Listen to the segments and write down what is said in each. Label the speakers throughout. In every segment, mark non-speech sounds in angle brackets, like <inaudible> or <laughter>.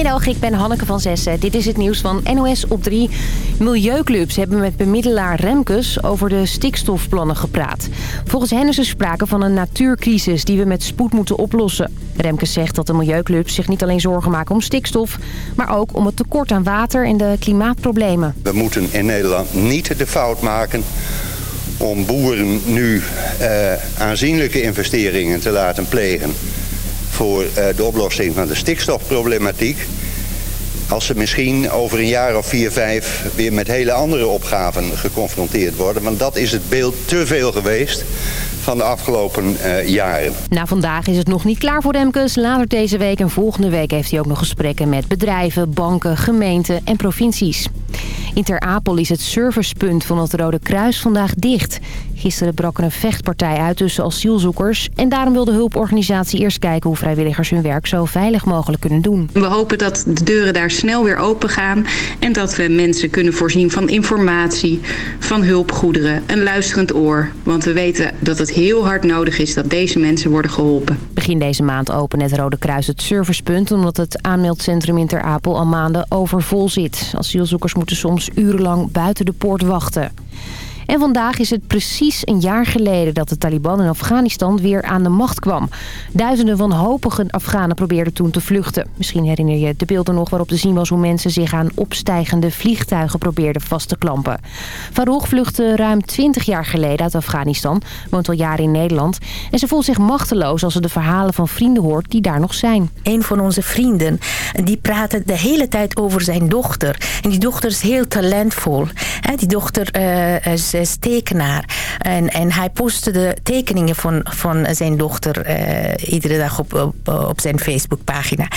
Speaker 1: Goedemiddag, ik ben Hanneke van Zessen. Dit is het nieuws van NOS op 3. Milieuclubs hebben met bemiddelaar Remkes over de stikstofplannen gepraat. Volgens hen is er sprake van een natuurcrisis die we met spoed moeten oplossen. Remkes zegt dat de milieuclubs zich niet alleen zorgen maken om stikstof... maar ook om het tekort aan water en de klimaatproblemen.
Speaker 2: We moeten in Nederland niet de fout maken om boeren nu uh, aanzienlijke investeringen te laten plegen voor uh, de oplossing van de stikstofproblematiek. Als ze misschien over een jaar of vier, vijf weer met hele andere opgaven geconfronteerd worden. Want dat is het beeld te veel geweest van de afgelopen uh, jaren.
Speaker 1: Na vandaag is het nog niet klaar voor Remkes. Later deze week en volgende week heeft hij ook nog gesprekken met bedrijven, banken, gemeenten en provincies. In Ter Apel is het servicepunt van het Rode Kruis vandaag dicht. Gisteren brak er een vechtpartij uit tussen asielzoekers. En daarom wil de hulporganisatie eerst kijken hoe vrijwilligers hun werk zo veilig mogelijk kunnen doen.
Speaker 3: We hopen dat de deuren daar snel weer open gaan. En dat we mensen kunnen voorzien van informatie, van hulpgoederen, een luisterend oor. Want we weten dat het heel hard nodig is dat deze mensen worden geholpen.
Speaker 1: Begin deze maand opent het Rode Kruis het servicepunt... omdat het aanmeldcentrum in Ter Apel al maanden overvol zit. Asielzoekers moeten soms urenlang buiten de poort wachten. En vandaag is het precies een jaar geleden dat de Taliban in Afghanistan weer aan de macht kwam. Duizenden wanhopige Afghanen probeerden toen te vluchten. Misschien herinner je de beelden nog waarop te zien was hoe mensen zich aan opstijgende vliegtuigen probeerden vast te klampen. Farouk vluchtte ruim 20 jaar geleden uit Afghanistan, woont al jaren in Nederland. En ze voelt zich machteloos als ze de verhalen van vrienden hoort die daar nog zijn.
Speaker 4: Een van onze vrienden, die praatte de hele tijd over zijn dochter. En die dochter is heel talentvol. Die dochter uh, tekenaar. En, en hij postte de tekeningen van, van zijn dochter uh, iedere dag op, op, op zijn Facebookpagina.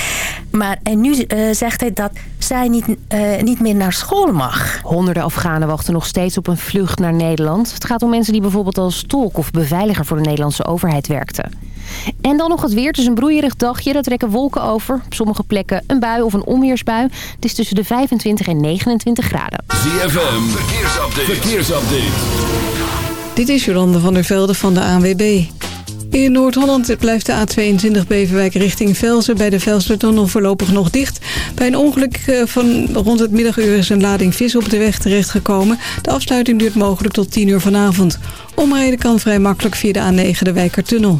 Speaker 4: Maar en nu uh, zegt hij dat zij niet, uh, niet meer naar school mag.
Speaker 1: Honderden Afghanen wachten nog steeds op een vlucht naar Nederland. Het gaat om mensen die bijvoorbeeld als tolk of beveiliger voor de Nederlandse overheid werkten. En dan nog het weer. Het is een broeierig dagje. Er trekken wolken over. Op sommige plekken een bui of een onweersbui. Het is tussen de 25 en 29 graden.
Speaker 5: ZFM, verkeersupdate. verkeersupdate.
Speaker 6: Dit is Jolande van der Velde van de ANWB. In Noord-Holland blijft de A22 Beverwijk richting Velzen... bij de Velsertunnel voorlopig nog dicht. Bij een ongeluk van rond het middaguur is een lading vis op de weg terechtgekomen. De afsluiting duurt mogelijk tot 10 uur vanavond. Omrijden kan vrij makkelijk via de A9 de Wijkertunnel.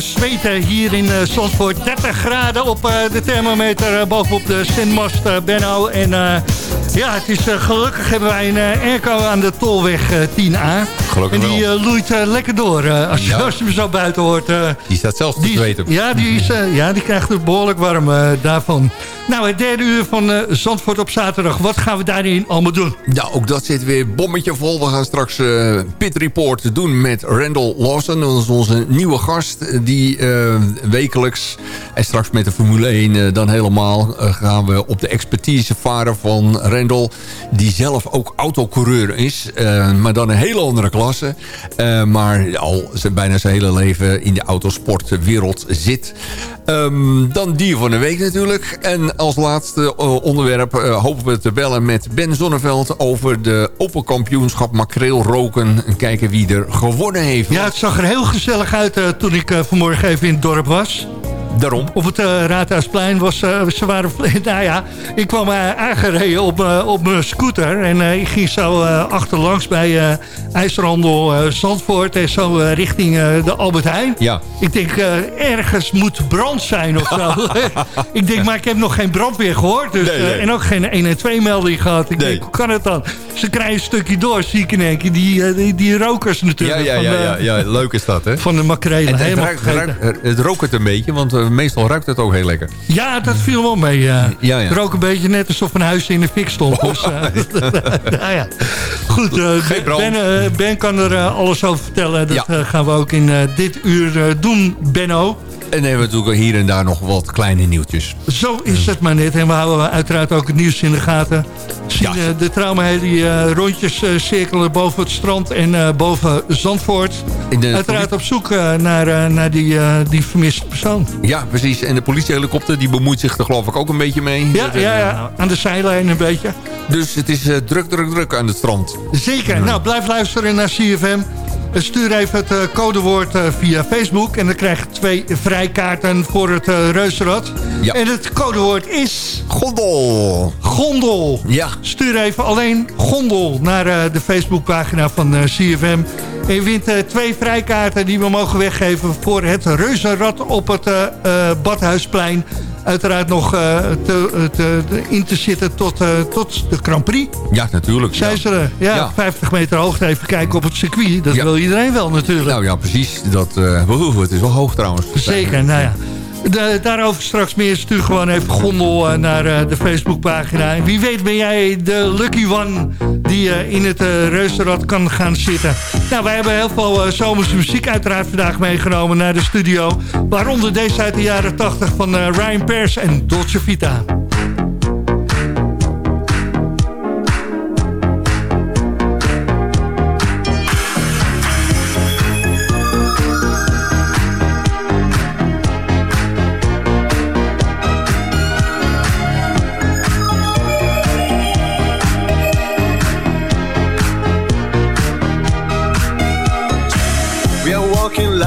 Speaker 7: Zweten hier in Zandvoort. 30 graden op de thermometer bovenop de Sintmast, Benno. En ja, het is, gelukkig hebben wij een airco aan de Tolweg 10A.
Speaker 8: Gelukkig
Speaker 7: en die loeit lekker door. als, je, als je hem zo buiten hoort.
Speaker 8: die staat zelfs te zweten.
Speaker 7: Ja, die, is, ja, die krijgt het behoorlijk warm daarvan. Nou, het derde uur van Zandvoort op zaterdag. Wat gaan we daarin allemaal doen?
Speaker 8: Nou, ook dat zit weer bommetje vol. We gaan straks uh, Pit Report doen met Randall Lawson. Dat is onze nieuwe gast die uh, wekelijks... en straks met de Formule 1 uh, dan helemaal... gaan we op de expertise varen van Randall... die zelf ook autocoureur is. maar dan een hele andere klasse. maar al zijn, bijna zijn hele leven in de autosportwereld zit. Um, dan dier van de week natuurlijk. En als laatste onderwerp hopen we te bellen met Ben Zonneveld... over de Open Kampioenschap Makreel Roken. En kijken wie er gewonnen heeft.
Speaker 7: Ja, het zag er heel gezellig uit uh, toen ik vanmorgen even in het dorp was.
Speaker 8: Daarom.
Speaker 7: Op het uh, Raadhuisplein was uh, ze waren... <laughs> Nou ja, ik kwam uh, aangereden op, op mijn scooter. En ik ging zo achterlangs bij IJsrandel Zandvoort. En zo richting de Albert Heijn.
Speaker 8: Ja.
Speaker 7: Ik denk, ergens moet brand zijn of zo. <laughs> ik denk, maar ik heb nog geen brandweer gehoord. Dus, nee, nee. en ook geen 1 en 2 melding gehad. Ik nee. denk, hoe kan het dan? Ze krijgen een stukje door, zie ik in één keer. Die, die, die rokers natuurlijk.
Speaker 8: Ja, ja, ja, ja, ja, leuk is dat, hè?
Speaker 7: Van de makrelen.
Speaker 8: En, het, ruikt, ruikt, het rookt het een beetje, want meestal ruikt het ook heel lekker.
Speaker 7: Ja, dat viel wel mee. Uh, ja, ja. Het rook een beetje net alsof een huis in de fik stond. Dus, <laughs> uh, ja, ja. Goed, ben, ben, kan er alles over vertellen. Dat ja. gaan we ook in dit uur doen, Benno.
Speaker 8: En dan hebben we natuurlijk hier en daar nog wat kleine nieuwtjes.
Speaker 7: Zo is het maar net. En we houden uiteraard ook het nieuws in de gaten. Zien ja. de trauma die uh, rondjes uh, cirkelen boven het strand en uh, boven Zandvoort. Uiteraard op zoek naar, naar die, die vermiste persoon.
Speaker 8: Ja, precies. En de politiehelikopter die bemoeit zich er geloof ik ook een beetje mee.
Speaker 7: Ja, ja, ja. aan de zijlijn een beetje.
Speaker 8: Dus het is druk, druk, druk aan het strand.
Speaker 7: Zeker. Nou, blijf luisteren naar CFM. Stuur even het uh, codewoord uh, via Facebook. En dan krijg je twee vrijkaarten voor het uh, reuzenrad.
Speaker 8: Ja.
Speaker 7: En het codewoord is...
Speaker 8: Gondel.
Speaker 7: Gondel.
Speaker 8: Ja.
Speaker 7: Stuur even alleen gondel naar de Facebookpagina van CFM. En je wint twee vrijkaarten die we mogen weggeven... voor het reuzenrad op het Badhuisplein uiteraard nog te, te, in te zitten tot, tot de Grand Prix.
Speaker 8: Ja, natuurlijk.
Speaker 7: Zijn ze er? Ja, ja, 50 meter hoogte even kijken op het circuit. Dat
Speaker 8: ja.
Speaker 7: wil iedereen wel natuurlijk.
Speaker 8: Nou ja, precies. Dat, <laughs> het is wel hoog trouwens.
Speaker 7: Zeker, nou ja. Daarover straks meer. Stuur gewoon even gondel uh, naar uh, de Facebookpagina. En wie weet ben jij de lucky one die uh, in het reuzenrad kan gaan zitten. Nou, wij hebben heel veel zomerse muziek uiteraard vandaag meegenomen naar de studio. Waaronder deze uit de jaren 80 van Ryan Pers en Dolce Vita.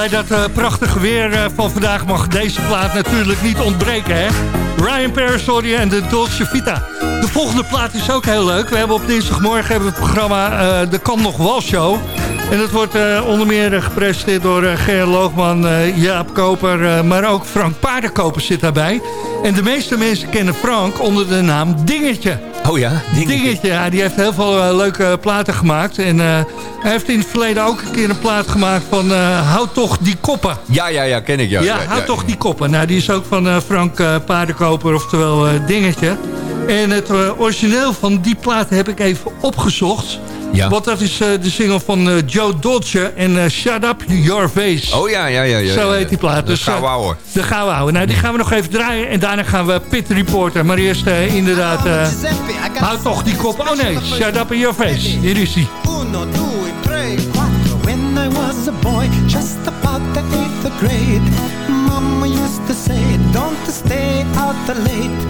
Speaker 7: Bij dat eh, prachtige weer eh, van vandaag mag deze plaat natuurlijk niet ontbreken, hè? Ryan Parasoli en de Dolce Vita. De volgende plaat is ook heel leuk. We hebben op dinsdagmorgen hebben we het programma eh, De Kan Nog Wel Show. En dat wordt onder meer gepresenteerd door uh, Ger Loogman, Jaap Koper... maar ook Frank Paardenkoper zit daarbij. En de meeste mensen kennen Frank onder de naam Dingetje.
Speaker 8: Oh ja,
Speaker 7: Dingetje, ja, die heeft heel veel eh, leuke platen gemaakt. En eh, hij heeft in het verleden ook een keer een plaat gemaakt van... eh, Houd toch die koppen.
Speaker 8: Ja, ja, ja, ken ik. Ja,
Speaker 7: Ja, houd toch die koppen. Nou, die is ook van eh, Frank eh, Paardenkoper, oftewel eh, Dingetje. En het eh, origineel van die plaat heb ik even opgezocht.
Speaker 8: Ja.
Speaker 7: Want dat is eh, de single van eh, Joe Dolce en eh, Shut Up Your Face.
Speaker 8: Oh ja, ja, ja. ja
Speaker 7: Zo
Speaker 8: ja,
Speaker 7: heet die plaat.
Speaker 8: Dus
Speaker 7: eh,
Speaker 8: gauw houden.
Speaker 7: De ouwe. Nou, die gaan we nog even draaien. En daarna gaan we Pit Reporter. Maar eerst inderdaad... eh, houd toch die kop. Oh nee, shut up in your face. Hier is hij.
Speaker 9: Uno, due, tre, quattro. When I was a boy, just about the eighth grade, Mama used to say, don't stay out late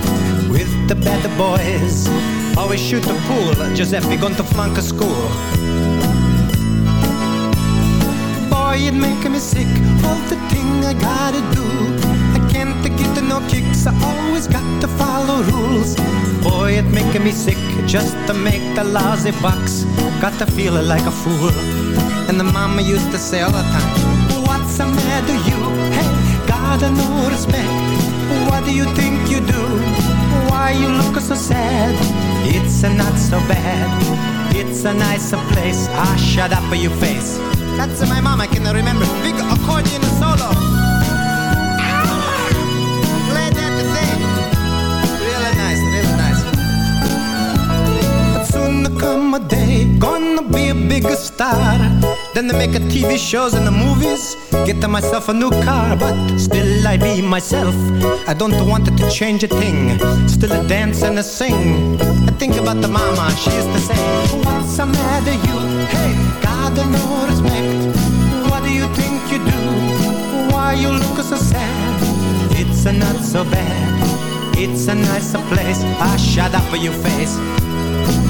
Speaker 9: with the bad boys. Always shoot the pool, Giuseppe to flunk a school. Boy, it making me sick, all the thing I gotta do. I can't get no kicks, I always got to follow rules. Boy, it making me sick, just to make the lousy bucks. Got to feel it like a fool. And the mama used to say all the time, What's the matter you? Hey, gotta no respect. What do you think you do? Why you look so sad? It's a not so bad. It's a nicer place. Ah, shut up your face. That's my mom, I can remember. Big accordion solo. Soon there come a day, gonna be a bigger star. Then they make a TV shows and the movies. Get myself a new car, but still I be myself. I don't want it to change a thing. Still a dance and a sing. I think about the mama, she used to say, What's the matter you? Hey, God no respect. What do you think you do? Why you look so sad? It's not so bad. It's a nicer place. Ah, shut up for your face.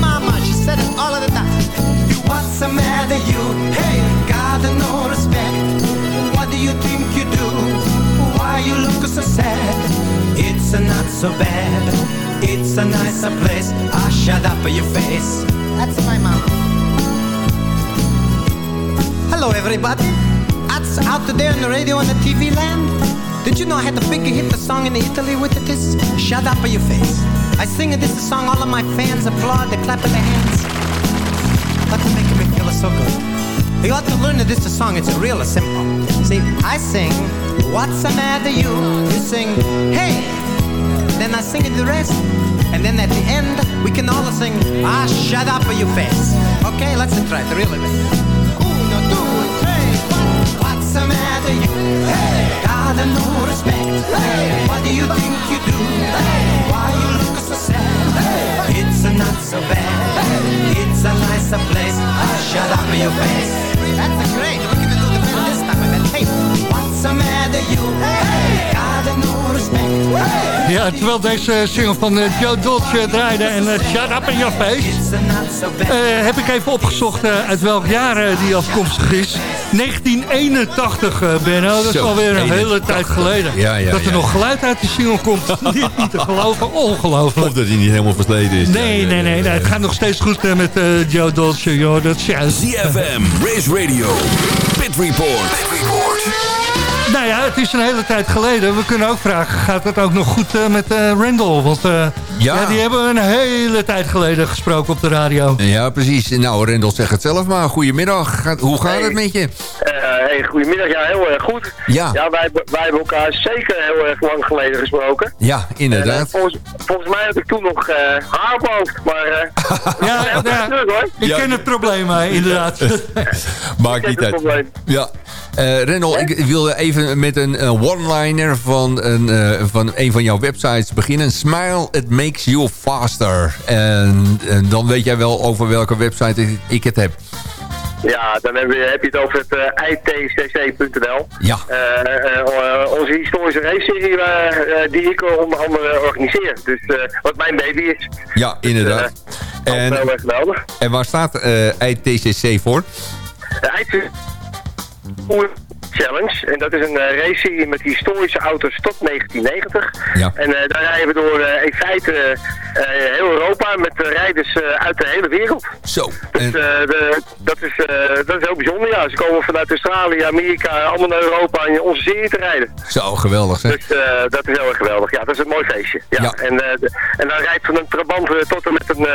Speaker 9: Mama, said it all of the time. What's the matter, you? Hey, got no respect. What do you think you do? Why you look so sad? It's a not so bad. It's a nicer place. Ah, shut up your face. That's my mom. Hello, everybody. That's out there on the radio and the TV land. Did you know I had the big hit the song in Italy with it? This shut up your face. I sing this song, all of my fans applaud, they clap their hands. That's making me feel so good. You ought to learn that this a song, it's real simple. See, I sing, what's the matter you? You sing, hey. Then I sing it the rest. And then at the end, we can all sing, ah, shut up your face. Okay, let's try it, really. Uno, due, tre, quattro. What's the matter you? Hey, got no respect. Hey, what do you think you do? Hey, why you look so sad? Hey, it's a not so bad. Hey, it's a nicer place. Ah, shut up your face. That's great. We're gonna do the best this time. Hey, the matter
Speaker 7: Ja, terwijl deze single van uh, Joe Dolce draaide en uh, Shut Up in Your Face... Uh, heb ik even opgezocht uit welk jaar die afkomstig is. 1981, Benno. Dat is alweer een hele tijd geleden.
Speaker 8: Ja, ja,
Speaker 7: dat er nog geluid uit die single komt. <laughs> niet, niet te geloven. Ongelooflijk.
Speaker 8: Of dat hij niet helemaal versleten is.
Speaker 7: Nee, nee, nee. nee, Het gaat nog steeds goed met Joe Dolce. Joh. Dat is juist.
Speaker 5: ZFM, Race Radio, Pit Report. Pit Report.
Speaker 7: Het is een hele tijd geleden. We kunnen ook vragen, gaat het ook nog goed uh, met uh, Randall? Want uh, ja. ja. die hebben een hele tijd geleden gesproken op de radio.
Speaker 8: Ja, precies. Nou, Randall zegt het zelf maar. Goedemiddag. Gaat, hoe gaat
Speaker 10: hey.
Speaker 8: het met je?
Speaker 10: Hey, goedemiddag. Ja, heel erg goed.
Speaker 8: Ja.
Speaker 10: Ja, wij, wij hebben elkaar zeker heel erg lang geleden gesproken.
Speaker 8: Ja, inderdaad.
Speaker 10: En, volgens, volgens, mij heb ik toen nog haar op hoofd, maar... <laughs>
Speaker 7: ja, ja, ja. Terug, hoor. ik ken het probleem, inderdaad. <laughs>
Speaker 8: Maakt niet uit. Ja. Uh, ik wilde even met een uh, one-liner van, een, uh, van een van jouw websites beginnen. Smile, it makes you faster. En, en dan weet jij wel over welke website ik, ik het heb.
Speaker 10: Ja, dan heb je, heb je het over het uh, itcc.nl.
Speaker 8: Ja.
Speaker 10: Uh, onze historische race-serie die ik onder andere organiseer. Dus wat mijn baby is.
Speaker 8: Ja, inderdaad.
Speaker 10: Dus, en, heel erg geweldig.
Speaker 8: En waar staat ITCC voor?
Speaker 10: ITCC Challenge. En dat is een uh, race met historische auto's tot 1990.
Speaker 8: Ja.
Speaker 10: En uh, daar rijden we door uh, in feite heel Europa met rijders uit de hele wereld.
Speaker 8: Zo.
Speaker 10: Dus en... de, dat, is, dat is heel bijzonder. Ja. Ze komen vanuit Australië, Amerika, allemaal naar Europa in onze serie te rijden.
Speaker 8: Zo, geweldig zeg.
Speaker 10: Dus dat is heel erg geweldig. Ja, dat is een mooi feestje. Ja.
Speaker 8: ja.
Speaker 10: En, de, en dan rijdt van een Trabant tot en met een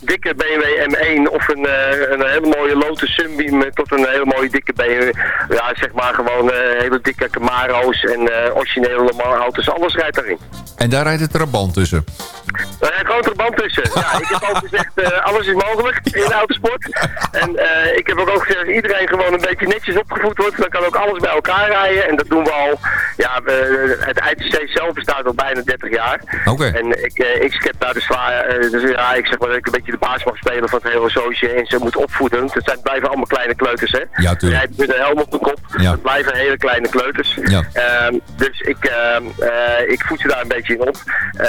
Speaker 10: dikke BMW M1 of een, een hele mooie Lotus Sunbeam tot een hele mooie dikke BMW. Ja, zeg maar gewoon uh, hele dikke Camaro's en uh, originele Le Mans auto's. Alles rijdt daarin.
Speaker 8: En daar rijdt het trabant tussen?
Speaker 10: Daar rijdt gewoon trabant tussen. Ja, ik heb ook gezegd, uh, alles is mogelijk in de autosport. En ik heb ook, ook gezegd, als iedereen gewoon een beetje netjes opgevoed wordt, dan kan ook alles bij elkaar rijden. En dat doen we al, ja, we, het ITC zelf bestaat al bijna 30 jaar.
Speaker 8: Oké. Okay.
Speaker 10: En ik, ik schep daar de zwaar, dus ja, ik zeg maar dat ik een beetje de baas mag spelen van het hele zootje en ze moet opvoeden. Het zijn, blijven allemaal kleine kleuters, hè.
Speaker 8: Ja, tuurlijk.
Speaker 10: Rijdt met een helm op de kop.
Speaker 8: Ja.
Speaker 10: Blijven hele kleine kleuters.
Speaker 8: Ja.
Speaker 10: Um, dus ik, um, uh, ik voed ze daar een beetje in op. Uh,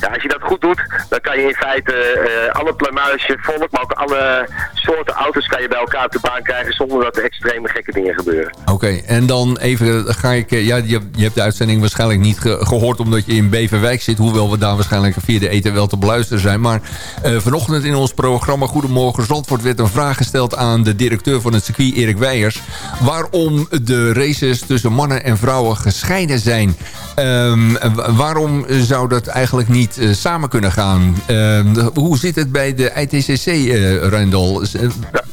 Speaker 10: ja, als je dat goed doet, dan kan je in feite uh, alle plumage, volk, maar ook alle soorten auto's kan je bij elkaar op de baan krijgen zonder dat er extreme gekke dingen gebeuren.
Speaker 8: Oké, okay, en dan even ga ik, ja, je, je hebt de uitzending waarschijnlijk niet ge gehoord omdat je in Beverwijk zit, hoewel we daar waarschijnlijk via de eten wel te beluisteren zijn. Maar vanochtend in ons programma Goedemorgen Zandvoort werd een vraag gesteld aan de directeur van het circuit, Erik Weijers. Waarom de races tussen mannen en vrouwen gescheiden zijn. Um, waarom zou dat eigenlijk niet uh, samen kunnen gaan? Um, hoe zit het bij de ITCC, uh, Randall?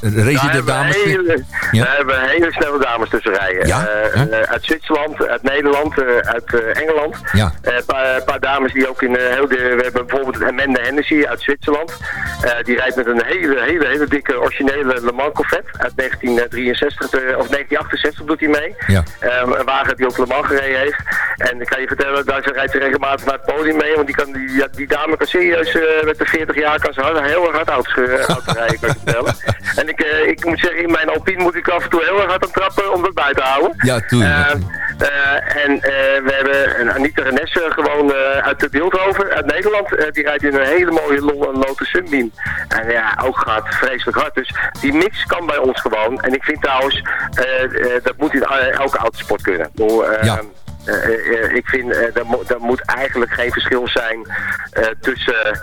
Speaker 8: Racen de dames?
Speaker 10: Hele, ja? We hebben hele snelle dames tussen rijden.
Speaker 8: Ja?
Speaker 10: Huh? uit Zwitserland, uit Nederland, uit Engeland.
Speaker 8: Ja.
Speaker 10: Een paar, paar, dames die ook in heel de... We hebben bijvoorbeeld Amanda Hennessy uit Zwitserland. die rijdt met een hele, hele, hele dikke originele Le Mans Corvette uit 1963 of 1968 doet hij mee.
Speaker 8: Ja.
Speaker 10: Um, een wagen die ook Le Mans gereden heeft. En ik kan je vertellen, daar rijdt ze regelmatig naar het podium mee. Want die, kan, die, die dame kan serieus, uh, met de 40 jaar, kan ze hard, heel erg hard uh, auto <laughs> rijden, kan je vertellen. en ik, uh, ik moet zeggen, in mijn Alpine moet ik af en toe heel erg hard aan trappen om dat bij te houden.
Speaker 8: Ja, tuurlijk.
Speaker 10: en we hebben een Anita Renesse gewoon uit de Beeldhoven, uit Nederland. die rijdt in een hele mooie Lotus Sunbeam. En ja, ook gaat vreselijk hard. Dus die mix kan bij ons gewoon. En ik vind trouwens, dat moet in elke autosport kunnen. Door,
Speaker 8: ja.
Speaker 10: Uh, uh, ik vind uh, er, mo er, moet eigenlijk geen verschil zijn tussen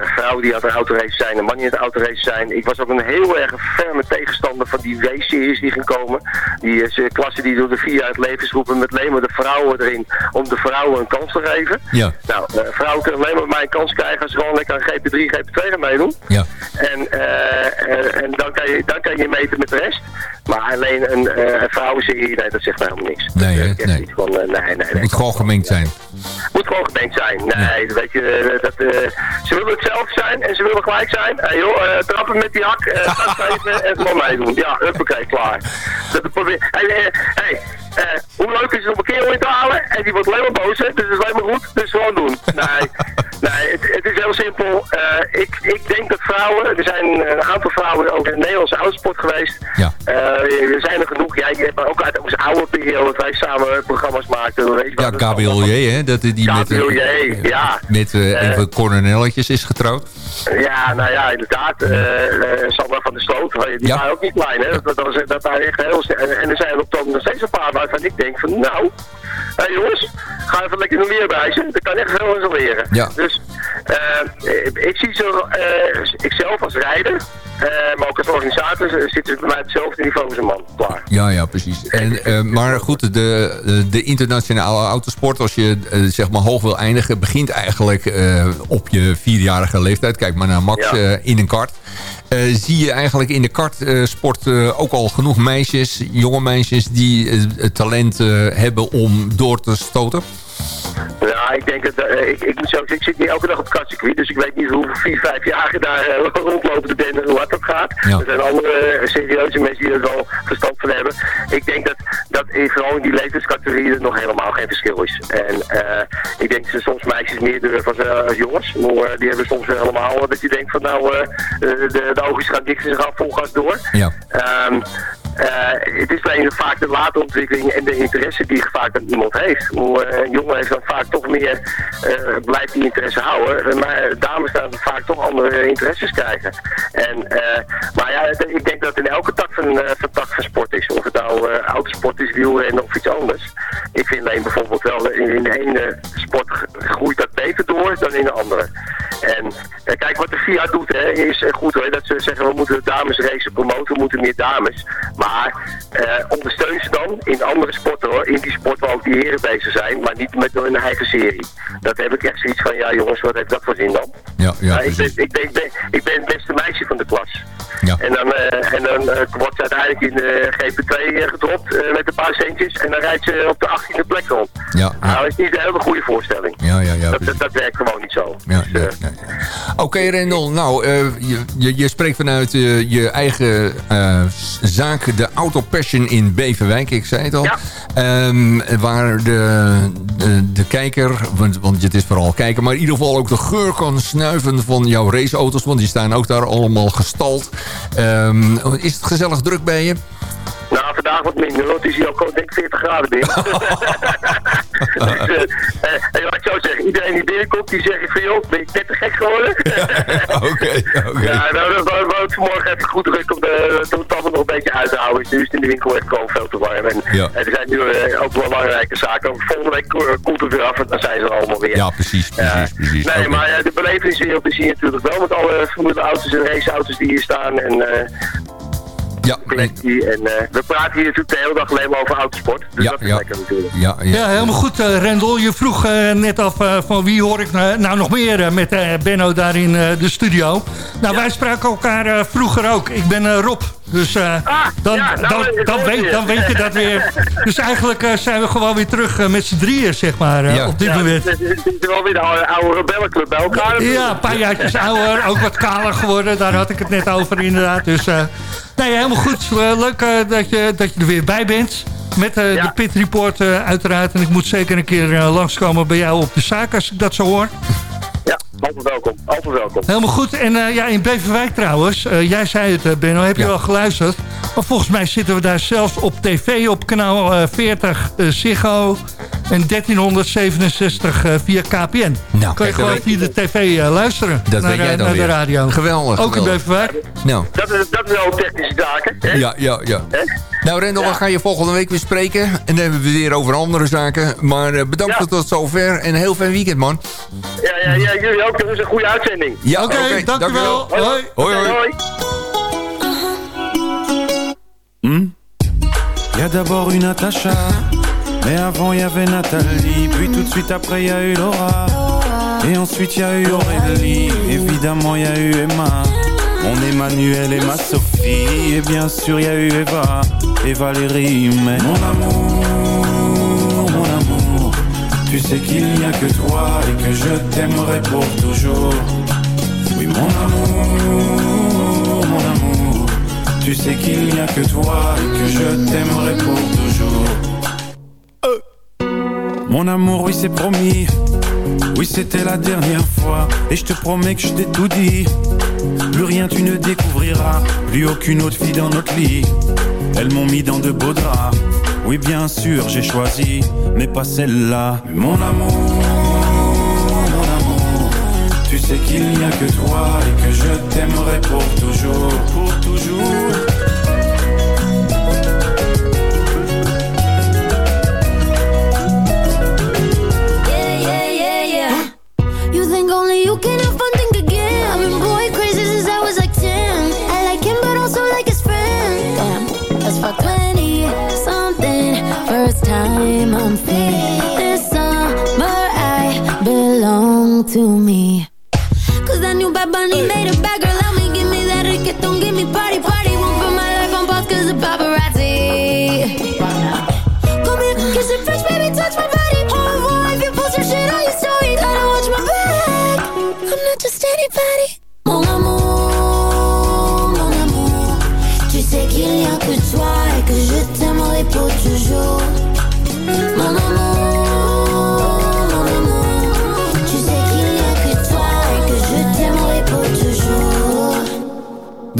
Speaker 10: vrouwen die aan de autorace zijn en mannen die aan de autorace zijn. Ik was ook een heel erg ferme tegenstander van die race-series die gaan komen. Die klassen die door de vier uit levensgroepen met alleen maar de vrouwen erin om de vrouwen een kans te geven.
Speaker 8: Ja.
Speaker 10: Nou, vrouwen kunnen alleen maar mij een kans krijgen als ze gewoon lekker aan GP3, GP2 gaan meedoen.
Speaker 8: Ja.
Speaker 10: En, en dan, kan je, dan kan je meten met de rest. Maar alleen een uh, vrouwenserie, nee, dat zegt mij helemaal niks.
Speaker 8: Nee, hè? Nee.
Speaker 10: Van, uh, nee, nee, nee.
Speaker 8: Het moet gewoon gemengd zijn.
Speaker 10: Moet gewoon gemengd zijn. Nee, ja. weet je, dat, uh, ze willen hetzelfde zijn en ze willen gelijk zijn. Hey, joh, trappen met die hak, <laughs> geven en gewoon meedoen. Ja, huppakee, klaar. Dat probeer. Hey, hey, uh, hoe leuk is het om een kerel in te halen? En die wordt alleen maar boos, hè? dus het is alleen maar goed, dus gewoon doen. <laughs> Nee, nee het, het is heel simpel. Uh, ik, ik denk dat vrouwen, er zijn een aantal vrouwen ook in de Nederlandse autosport geweest.
Speaker 8: Ja.
Speaker 10: Eh, er zijn er genoeg. Ja, je hebt maar ook uit onze oude periode dat wij samen programma's maakten. Weet
Speaker 8: Ja, Gabriel J, hè? Dat, die met,
Speaker 10: Gabriel
Speaker 8: eh,
Speaker 10: J, ja.
Speaker 8: met eh, een
Speaker 10: Eh,
Speaker 8: van de coronelletjes is getrouwd.
Speaker 10: Ja, nou ja, inderdaad. eh eh, Sandra van der Sloot, die
Speaker 8: Ja.
Speaker 10: waren ook niet klein, hè. Dat, dat, was, dat waren echt heel... En, er zijn op nog steeds een paar waarvan ik denk van, nou... hé jongens, ga even lekker nog meer wijzen. Dat kan echt veel van leren.
Speaker 8: Ja.
Speaker 10: Dus eh, ik zie ze, eh, ik zelf als rijder, eh, maar ook als organisator, zitten ze bij mij hetzelfde niveau als een man. Klaar.
Speaker 8: Ja, ja, precies. En, eh, maar goed, de, eh, de internationale autosport, als je zeg maar hoog wil eindigen... begint eigenlijk op je vierjarige leeftijd. Kijk maar naar Max
Speaker 10: Ja.
Speaker 8: in een kart. Zie je eigenlijk in de kartsport ook al genoeg meisjes, jonge meisjes... die het talent hebben om door te stoten?
Speaker 10: Ja, ik denk dat, eh, ik, ik moet zo ik zit niet elke dag op het dus ik weet niet hoeveel vier, vijf jaar <laughs> daar eh, rondlopen te benden en hoe hard dat gaat.
Speaker 8: Ja.
Speaker 10: Er zijn andere eh, serieuze mensen die er wel verstand van hebben. Ik denk dat, dat in, vooral in die leeftijdscategorie er nog helemaal geen verschil is. En ik denk dat soms meisjes meer durven als, als jongens, maar die hebben soms helemaal dat je denkt van nou, de, de oogjes gaan dicht en ze gaan vol gas door.
Speaker 8: Ja.
Speaker 10: Ehm, eh, het is alleen vaak de late ontwikkeling en de interesse die vaak dat iemand heeft. Eh, een jongen heeft dan vaak toch meer, eh, blijft die interesse houden. Eh, Maar dames gaan vaak toch andere interesses krijgen. En, eh, maar ja, ik denk dat in elke tak van, eh, van, tak van sport is. Of het nou eh, autosport is, wielrennen of iets anders. Ik vind alleen bijvoorbeeld wel, in, de ene sport groeit dat beter door dan in de andere. En eh, kijk, wat de FIA doet, hè, is eh, goed hoor. Dat ze zeggen, we moeten de damesrace promoten, we moeten meer dames. Maar eh, ondersteun ze dan in andere sporten hoor. In die sport waar ook die heren bezig zijn, maar niet met hun eigen serie. Dat heb ik echt zoiets van, ja jongens, wat heeft dat voor zin dan?
Speaker 8: Ja, ja,
Speaker 10: Maar
Speaker 8: precies.
Speaker 10: ik, ben, ik, ben, ik ben het beste meisje van de klas.
Speaker 8: Ja.
Speaker 10: En dan, eh, en dan eh, wordt ze uiteindelijk in de GP2 eh, gedropt met een paar centjes. En dan rijdt ze op de 18e plek rond.
Speaker 8: Ja, ja.
Speaker 10: Nou, dat is niet een hele goede voorstelling.
Speaker 8: Ja, ja, ja.
Speaker 10: Dat, dat, dat werkt gewoon niet zo.
Speaker 8: Ja,
Speaker 10: Dus,
Speaker 8: ja, ja, ja. Oké, Rendel. Nou, je, je, je spreekt vanuit je eigen zaak, de Auto Passion in Beverwijk. Ik zei het al. Ehm, waar de, de, de kijker, want, want het is vooral kijken... maar in ieder geval ook de geur kan snuiven van jouw raceauto's. Want die staan ook daar allemaal gestald. Ehm, is het gezellig druk bij je?
Speaker 10: Nou, vandaag wat minder, want het is hier ook al, denk ik 40 graden binnen. dus, <laughs> eh, eh, en laat ik zo zeggen, iedereen die binnenkomt, die zegt van joh, ben je net te gek geworden? <laughs>
Speaker 8: Oké, oké.
Speaker 10: Ja, nou, dat wou ik vanmorgen even goed druk om de, om het nog een beetje uit te houden. Dus nu is het in de winkel echt gewoon veel te warm. En,
Speaker 8: Ja.
Speaker 10: en er zijn nu eh, ook belangrijke zaken. Volgende week ko- komt het weer af en dan zijn ze er allemaal weer.
Speaker 8: Ja, precies, precies.
Speaker 10: Nee,
Speaker 8: Oké.
Speaker 10: maar eh, de belevingswereld is hier natuurlijk wel met alle formuleauto's en raceauto's die hier staan. En eh
Speaker 8: Ja,
Speaker 10: collectie. En eh, we praten hier natuurlijk de hele dag alleen maar over autosport. Dus
Speaker 8: Ja,
Speaker 10: dat is
Speaker 8: ja.
Speaker 10: lekker natuurlijk.
Speaker 8: ja, ja.
Speaker 7: Ja, helemaal goed, eh, Rendel. Je vroeg eh, net af eh, van wie hoor ik nou, nou nog meer eh, met eh, Benno daar in eh, de studio. Nou, wij spraken elkaar eh, vroeger ook. Ik ben eh, Rob. Dus eh,
Speaker 10: Ah,
Speaker 7: dan,
Speaker 10: ja, nou,
Speaker 7: dan, dan, weet,
Speaker 10: je.
Speaker 7: dan weet je dat weer. Dus eigenlijk eh, zijn we gewoon weer terug eh, met z'n drieën, zeg maar, eh,
Speaker 8: Ja.
Speaker 7: op dit
Speaker 10: Ja,
Speaker 7: moment.
Speaker 10: het is, het is wel weer de oude, oude rebellenclub bij elkaar.
Speaker 7: Ja, een paar jaartjes ouder, ook wat kaler geworden. Daar had ik het net over inderdaad. Dus eh, nee, helemaal goed. Leuk eh, dat, je, dat je er weer bij bent. Met
Speaker 10: Ja.
Speaker 7: de Pit Report uiteraard. En ik moet zeker een keer langskomen bij jou op de zaak als ik dat zo hoor.
Speaker 10: Ja, altijd welkom. Altijd welkom.
Speaker 7: Helemaal goed. En eh, ja, in Beverwijk trouwens, eh, jij zei het eh, Benno, heb je
Speaker 8: Ja.
Speaker 7: wel geluisterd. Maar volgens mij zitten we daar zelfs op tv op kanaal eh, 40 eh, Ziggo en 1367 eh, via KPN.
Speaker 8: Nou,
Speaker 7: kan je gewoon
Speaker 8: dat
Speaker 7: via de tv luisteren
Speaker 8: Dat
Speaker 7: naar,
Speaker 8: weet jij dan
Speaker 7: naar de radio.
Speaker 8: Geweldig,
Speaker 7: Ook in. Beverwijk.
Speaker 8: Nou,
Speaker 10: Dat is, dat is wel technische zaken. Hè?
Speaker 8: ja, ja, ja.
Speaker 10: Hè?
Speaker 8: Nou, Rendel, we gaan je volgende week weer spreken. En dan hebben we weer over andere zaken. Maar eh, bedankt
Speaker 10: Ja.
Speaker 8: voor tot zover. En een heel fijn weekend, man.
Speaker 10: Ja, ja, ja, jullie ook. Dat is een goede uitzending.
Speaker 8: Ja,
Speaker 7: Oké, dankjewel. Hoi.
Speaker 8: Hoi,
Speaker 10: Oké,
Speaker 8: hoi.
Speaker 10: hoi.
Speaker 11: Y a d'abord eu Natacha, mais avant y avait Nathalie, puis tout de suite après y a eu Laura, et ensuite y a eu Aurélie, évidemment y a eu Emma, mon Emmanuel et ma Sophie, et bien sûr y a eu Eva et Valérie, mais mon amour, mon amour, tu sais qu'il n'y a que toi et que je t'aimerai pour toujours. Oui mon amour, mon amour, tu sais qu'il n'y a que toi et que je t'aimerai pour toujours. Euh. Mon amour, oui c'est promis, Oui, c'était la dernière fois, et je te promets que je t'ai tout dit. Plus rien tu ne découvriras, plus aucune autre fille dans notre lit. Elles m'ont mis dans de beaux draps. Oui, bien sûr, j'ai choisi, mais pas celle-là. Mon amour, mon amour, tu sais qu'il n'y a que toi et que je t'aimerai pour toujours, pour toujours.
Speaker 12: To me. Cause that new Bad Bunny made a bad girl out me. Give me that reggaeton, give me party, party. Won't put my life on pause cause of paparazzi. Come here, kiss it fresh, baby, touch my body. Oh, Au revoir, if you post your shit on your story, gotta watch my back. I'm not just anybody. Mon amour, mon amour, tu sais qu'il n'y a que toi et que je t'aimerai pour toujours.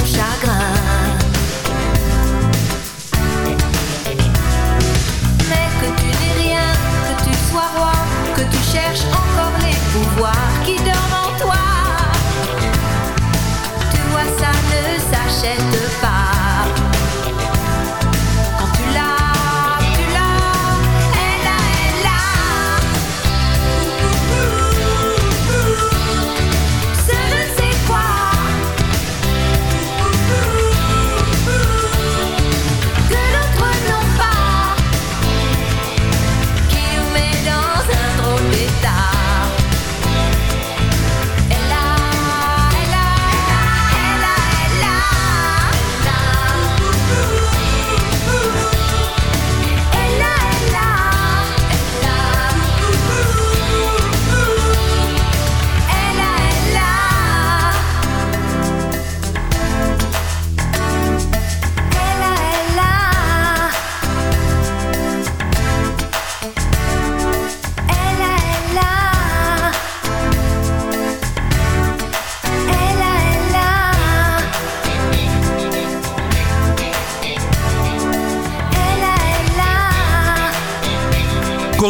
Speaker 12: chagrin. Mais que tu n'es rien, que tu sois roi, que tu cherches encore les pouvoirs qui dorment en toi. Tu vois, ça ne s'achète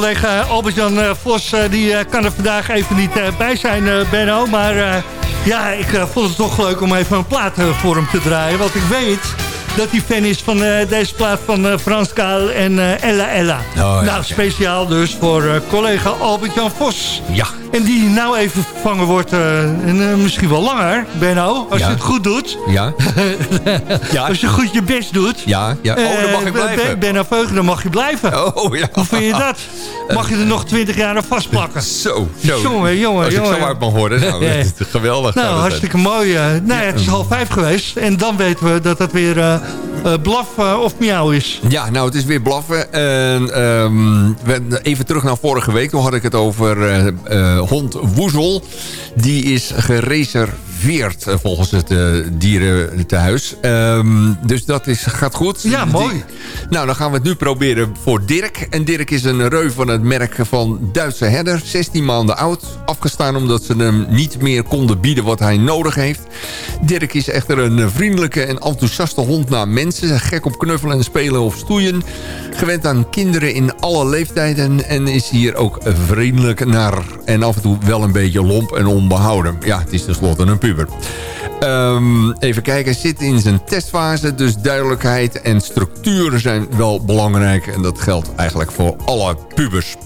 Speaker 7: collega Albert-Jan eh, Vos eh, die, eh, kan er vandaag even niet bij zijn, Benno. Maar ja, ik vond het toch leuk om even een plaat voor hem te draaien. Want ik weet dat hij fan is van deze plaat van Frans Kaal en Ella Ella.
Speaker 8: ja,
Speaker 7: nou, speciaal dus voor collega Albert-Jan Vos.
Speaker 8: Ja.
Speaker 7: En die nou even vervangen wordt, eh, en eh, misschien wel langer, Benno, als
Speaker 8: Ja.
Speaker 7: je het goed doet.
Speaker 8: Ja. <laughs> ja.
Speaker 7: Als je goed je best doet.
Speaker 8: Ja, ja. Oh, dan mag ik
Speaker 7: Eh,
Speaker 8: blijven.
Speaker 7: Ben- Benno Veugen, dan mag je blijven.
Speaker 8: Oh, ja.
Speaker 7: Hoe vind je dat? Mag je er nog twintig jaar aan vastplakken?
Speaker 8: Zo, zo.
Speaker 7: Jongen, jongen,
Speaker 8: Als ik
Speaker 7: jongen.
Speaker 8: zo uit mag horen, nou, <laughs>
Speaker 7: Ja. <laughs>
Speaker 8: geweldig.
Speaker 7: Nou,
Speaker 8: dat
Speaker 7: hartstikke mooi. eh. nou ja, het is half vijf geweest. En dan weten we dat het weer eh, eh, blaf eh, of miauw is.
Speaker 8: Ja, nou, het is weer blaffen. En, ehm, even terug naar vorige week. Toen had ik het over eh, hond Woezel. Die is gereserveerd eh, volgens het eh dierentehuis. Ehm, dus dat is, gaat goed.
Speaker 7: Ja, mooi.
Speaker 8: Die- nou, dan gaan we het nu proberen voor Dirk. En Dirk is een reu van het merk van Duitse herder. 16 maanden oud. Afgestaan omdat ze hem niet meer konden bieden wat hij nodig heeft. Dirk is echter een vriendelijke en enthousiaste hond naar mensen. Gek op knuffelen en spelen of stoeien. Gewend aan kinderen in alle leeftijden. En is hier ook vriendelijk naar. En af en toe wel een beetje lomp en onbehouden. Ja, het is tenslotte een puber. Ehm, even kijken, zit in zijn testfase. Dus duidelijkheid en structuur zijn wel belangrijk. En dat geldt eigenlijk voor alle pubers.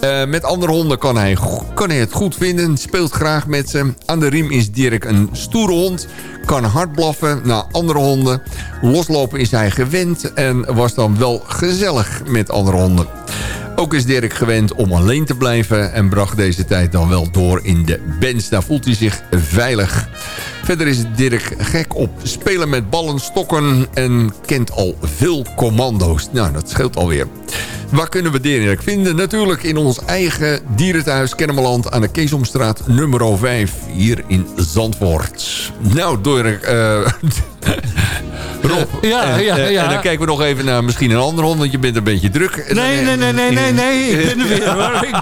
Speaker 8: Eh, met andere honden kan hij, kan hij het goed vinden. Speelt graag met ze. Aan de riem is Dirk een stoere hond. Kan hard blaffen naar andere honden. Loslopen is hij gewend. En was dan wel gezellig met andere honden. Ook is Dirk gewend om alleen te blijven en bracht deze tijd dan wel door in de bands. Daar voelt hij zich veilig. Verder is Dirk gek op spelen met ballen, stokken en kent al veel commando's. Nou, dat scheelt alweer. Waar kunnen we Dirk vinden? Natuurlijk in ons eigen dierenthuis Kennemerland aan de Keesomstraat nummer 5 hier in Zandvoort. Nou, Dirk... eh <laughs> Rob,
Speaker 7: Ja, ja,
Speaker 8: eh,
Speaker 7: ja.
Speaker 8: en dan kijken we nog even naar misschien een andere hond, want je bent een beetje druk.
Speaker 7: Nee, nee, nee, nee, nee, nee. Ik ben er weer hoor. Ik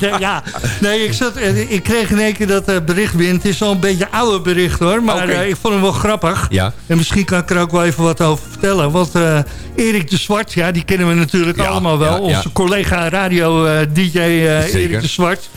Speaker 7: ben, ja, nee, ik, zat, eh, ik kreeg in één keer dat bericht binnen. Het is al een beetje oude bericht hoor. Maar eh, ik vond hem wel grappig.
Speaker 8: Ja.
Speaker 7: En misschien kan ik er ook wel even wat over vertellen. Want eh, Erik de Zwart, ja, die kennen we natuurlijk
Speaker 8: Ja,
Speaker 7: allemaal wel.
Speaker 8: ja.
Speaker 7: Onze collega radio-dj eh. Erik de Zwart.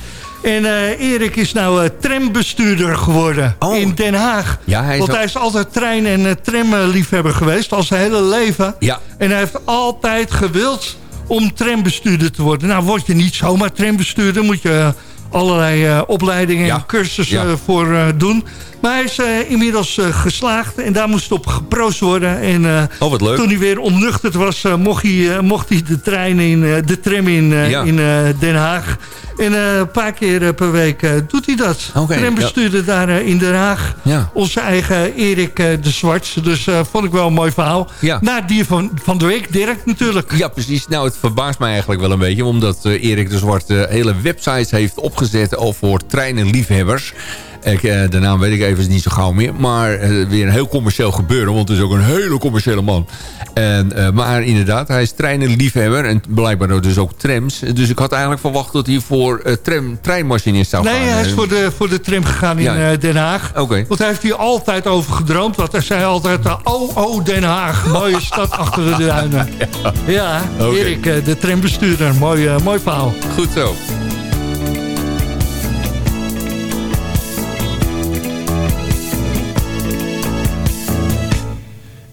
Speaker 7: En eh, Erik is nou trambestuurder geworden
Speaker 8: Oh.
Speaker 7: in Den Haag.
Speaker 8: Ja, hij is
Speaker 7: Want
Speaker 8: al-
Speaker 7: hij is altijd trein- en eh, tramliefhebber geweest. Al zijn hele leven.
Speaker 8: Ja.
Speaker 7: En hij heeft altijd gewild om trambestuurder te worden. Nou, word je niet zomaar trambestuurder. Moet je allerlei opleidingen
Speaker 8: Ja.
Speaker 7: en cursussen voor doen. Maar hij is eh, inmiddels eh, geslaagd. En daar moest op geproost worden. En eh,
Speaker 8: Oh, wat leuk.
Speaker 7: toen hij weer ontnuchterd was... mocht, hij, mocht hij de trein in, de tram in,
Speaker 8: Ja.
Speaker 7: in Den Haag. En een paar keer per week doet hij dat.
Speaker 8: Oké,
Speaker 7: Trambestuurder daar in Den Haag.
Speaker 8: Ja.
Speaker 7: Onze eigen Erik de Zwart. Dus vond ik wel een mooi verhaal.
Speaker 8: Ja.
Speaker 7: Na die van, van de week, Dirk natuurlijk.
Speaker 8: Ja, precies. Nou, het verbaast mij eigenlijk wel een beetje... omdat Erik de Zwart hele websites heeft opgezet... voor treinenliefhebbers. Ik, eh, de naam weet ik even niet zo gauw meer. Maar eh, weer een heel commercieel gebeuren. Want het is ook een hele commerciële man. En, eh, maar inderdaad, hij is treinenliefhebber. En blijkbaar dus ook trams. Dus ik had eigenlijk verwacht dat hij voor tram, treinmachinist zou
Speaker 7: Nee,
Speaker 8: gaan.
Speaker 7: hij is voor de, voor de tram gegaan in
Speaker 8: Ja.
Speaker 7: Den Haag.
Speaker 8: Oké.
Speaker 7: Want hij heeft hier altijd over gedroomd. Want hij zei altijd, oh, oh, Den Haag. Mooie <laughs> stad achter de duinen. Ja. Erik, de trambestuurder. Mooi, mooi verhaal.
Speaker 8: Goed zo.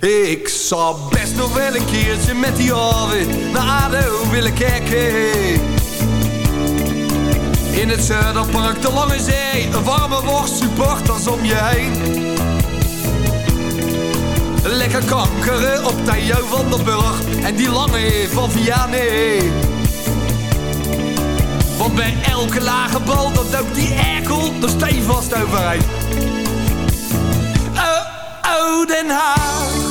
Speaker 13: Ik zou best nog wel een keertje met die alweer naar ADO willen kijken. In het Zuiderpark, de Lange Zee, een warme worst, supporters om je heen. Lekker kankeren op Theo van der Burg en die lange van Vianney. Want bij elke lage bal, dat ook die erkel er stevast overheen. Oh, oh, Den Haag,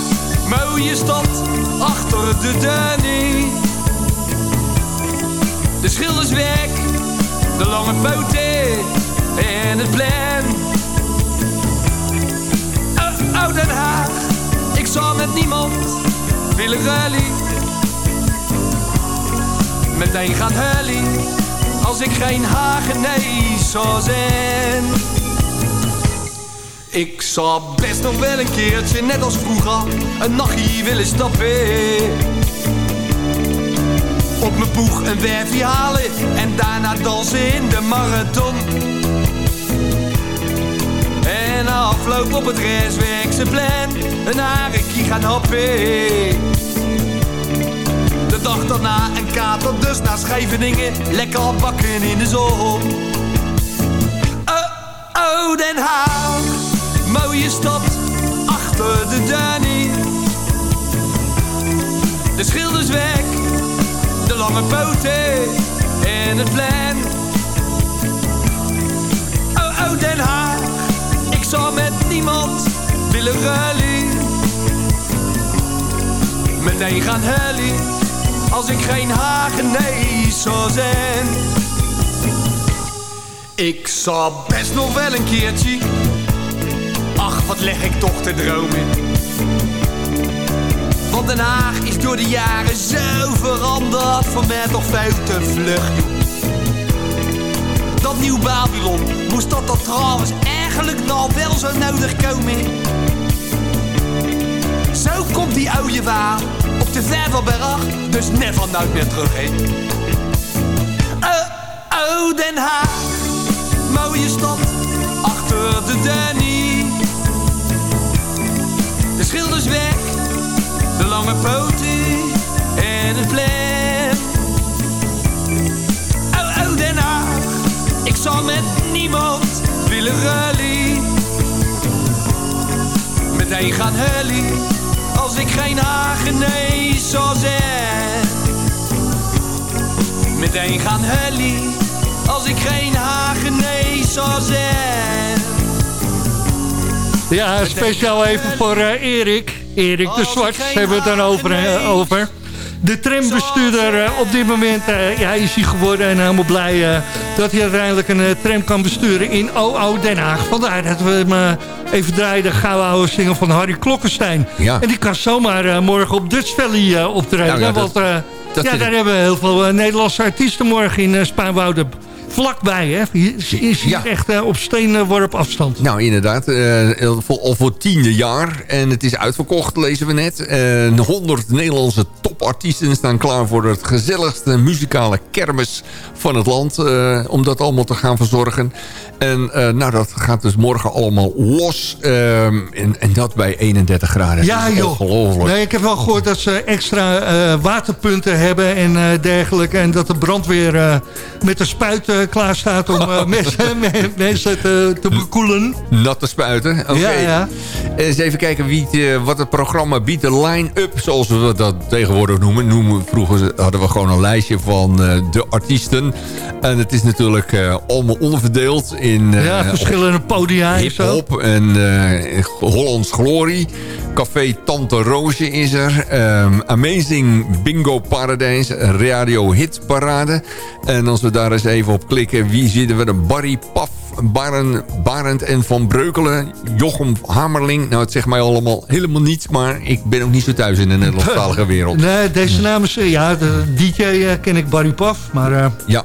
Speaker 13: mooie stad, achter de Dunning. De schilders weg, De lange poten en het. Oh, oh Den Haag, ik zal met niemand willen rally. Meteen gaan hully, als ik geen Hagenees zou zijn. Ik zou best nog wel een keertje, net als vroeger, een nachtje willen stappen. Op mijn boeg een werfje halen en daarna dansen in de marathon. En afloop op het restwerkse plan, een harekie gaan happen. De dag daarna een kater, dus naar Scheveningen, lekker bakken in de zon. Oh, oh, Den Haag, mooie stad, achter de Danny. De schilders weg, de lange poten en het plan. Oh, oh, Den Haag, ik zou met niemand willen rally. Meteen gaan helly, als ik geen Hagenees zou zijn. Ik zou best nog wel een keertje, ach wat leg ik toch te dromen. Want Den Haag is door de jaren zo veranderd, voor mij toch veel te vlug. Dat nieuw Babylon, moest dat dat trouwens eigenlijk nou wel zo nodig komen? Zo komt die oude waar op de Vervelberg, dus never nooit meer terug heen. Oh, oh, Den Haag, mooie stad, achter de Danny. Weg, de lange poten en het plan. Oh, oh, Den Haag, ik zal met niemand willen rally. Meteen gaan hully, als ik geen Hagenees zou zijn. Meteen gaan hully, als ik geen Hagenees zou zijn.
Speaker 7: Ja, speciaal even voor eh, Erik. Erik de Zwart hebben we het dan over. eh, over. De trambestuurder eh, op dit moment eh, ja, is hij geworden en helemaal blij eh, dat hij uiteindelijk een tram kan besturen in OO Den Haag. Vandaar dat we hem even draaien de gouden oude single van Harry Klokkenstein.
Speaker 8: Ja.
Speaker 7: En die kan zomaar eh, morgen op Dutch Valley eh, optreden.
Speaker 8: Nou ja, dat-
Speaker 7: want eh,
Speaker 8: dat
Speaker 7: ja,
Speaker 8: is-
Speaker 7: daar hebben we heel veel eh, Nederlandse artiesten morgen in uh, Spaanwouden vlakbij. Hè? Is is hier
Speaker 8: Ja.
Speaker 7: echt eh, op steenworp afstand.
Speaker 8: Nou, inderdaad. eh, voor, al voor tiende jaar. En het is uitverkocht, lezen we net. Eh 100 Nederlandse topartiesten staan klaar voor het gezelligste muzikale kermis van het land. eh, om dat allemaal te gaan verzorgen. En eh, nou, dat gaat dus morgen allemaal los. ehm, en, en dat bij 31 graden.
Speaker 7: Ja, joh. Nee, ik heb wel gehoord dat ze extra eh, waterpunten hebben en eh, dergelijke. En dat de brandweer eh, met de spuit eh, klaar staat om eh, <laughs> mensen, me- mensen te, te bekoelen.
Speaker 8: Natte spuiten. Oké.
Speaker 7: Ja, ja.
Speaker 8: Eens even kijken wie het, eh, wat het programma biedt. De line-up, zoals we dat tegenwoordig noemen. noemen. Vroeger hadden we gewoon een lijstje van eh, de artiesten. En het is natuurlijk eh, allemaal onderverdeeld in... eh,
Speaker 7: Ja, verschillende podia en zo.
Speaker 8: Hip-hop en Hollands Glory. Café Tante Roosje is er. Ehm, Amazing Bingo Paradise. Radio Hit Parade. En als we daar eens even op klikken. Wie zitten we? er? Barry Paf. Baren, Barend en Van Breukelen. Jochem Hamerling. Nou, het zegt mij allemaal helemaal niets. Maar ik ben ook niet zo thuis in de Nederlandstalige <laughs> wereld.
Speaker 7: Nee, deze naam is... eh, Ja, de DJ eh, ken ik Barry Paf, maar... eh,
Speaker 8: Ja.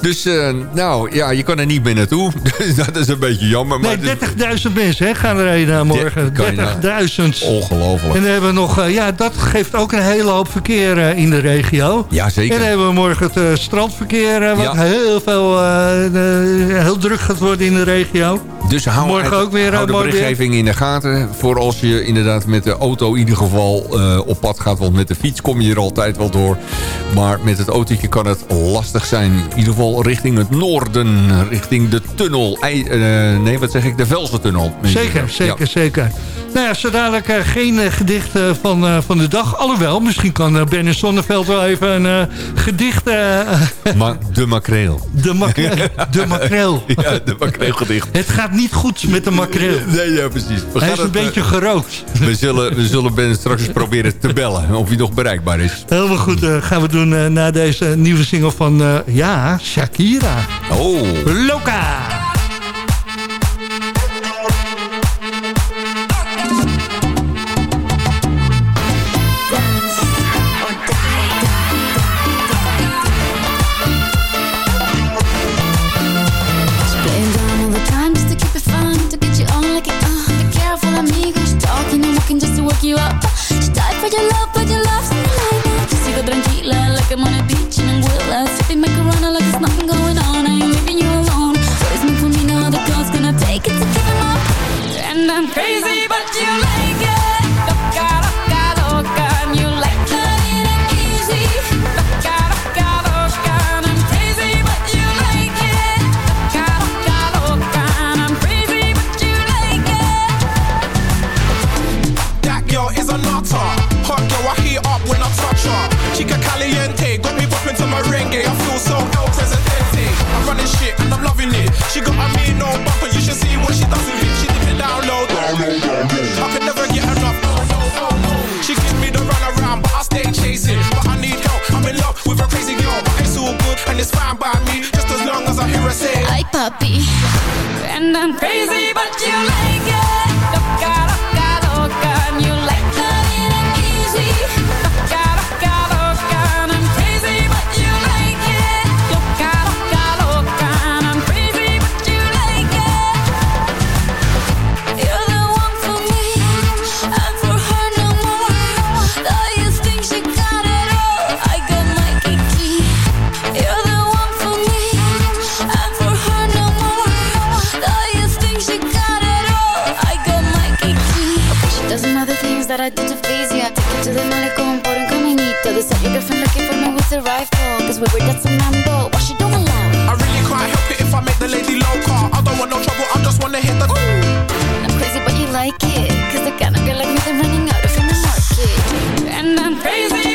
Speaker 8: Dus, eh, nou, ja, je kan er niet meer naartoe. <laughs> Dat is een beetje jammer. Maar
Speaker 7: nee,
Speaker 8: het is-
Speaker 7: 30.000 mensen hè, gaan erheen eh, morgen.
Speaker 8: kan je nou-
Speaker 7: 30.000.
Speaker 8: Ongelooflijk.
Speaker 7: En dan hebben we nog, eh, ja, dat geeft ook een hele hoop verkeer eh, in de regio.
Speaker 8: Ja, zeker.
Speaker 7: En dan hebben we morgen het strandverkeer, wat
Speaker 8: Ja.
Speaker 7: heel veel, heel druk gaat worden in de regio.
Speaker 8: Dus hou,
Speaker 7: Morgen
Speaker 8: uit-
Speaker 7: ook weer,
Speaker 8: hou de berichtgeving in de gaten. Voor als je inderdaad met de auto in ieder geval op pad gaat. Want met de fiets kom je er altijd wel door. Maar met het autootje kan het lastig zijn. In ieder geval richting het noorden. Richting de tunnel. Eh, nee, wat zeg ik? De Velsertunnel.
Speaker 7: Zeker, zeker,
Speaker 8: Ja.
Speaker 7: zeker. Nou ja, zo dadelijk eh, geen eh, gedicht van, van de dag. Alhoewel, misschien kan uh, Benny Sonneveld wel even een gedicht... <laughs>
Speaker 8: Maar de makreel.
Speaker 7: de, makreel, de makreel. <laughs>
Speaker 8: Ja, de makreelgedicht.
Speaker 7: Het gaat niet goed met de makreel.
Speaker 8: Nee, ja, precies. We
Speaker 7: Hij is een
Speaker 8: het,
Speaker 7: beetje gerookt.
Speaker 8: We zullen, we zullen Ben straks eens proberen te bellen. Of hij nog bereikbaar is.
Speaker 7: Helemaal goed, gaan we doen na deze nieuwe single van, ja, Shakira.
Speaker 8: Oh.
Speaker 7: Loca!
Speaker 12: Playing down all the time just to keep it fun, to get you on like it. Uh, be careful, amigos, talking and walking just to work you up. She died for your love, but your love's in the line now. Yo sigo tranquila, like I'm on a beach
Speaker 14: say.
Speaker 12: Ay, papi. And I'm crazy, but you like it. Caminito. This your girlfriend looking for me with a rifle. Cause we were that's a mambo. Why she allow it?
Speaker 14: I really can't help it if I make the lady loca. I don't want no trouble, I just wanna hit the.
Speaker 12: I'm crazy, but you like it. Cause the kind of girl like me, they're running out of in the market. And I'm crazy,